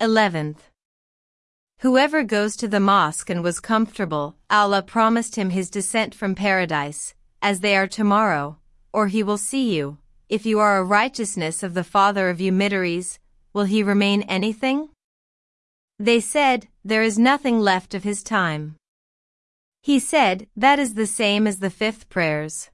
11th. Whoever goes to the mosque and was comfortable, Allah promised him his descent from paradise, as they are tomorrow, or he will see you. If you are a righteousness of the father of Eumidares, will he remain anything? They said, There is nothing left of his time. He said, That is the same as the fifth prayers.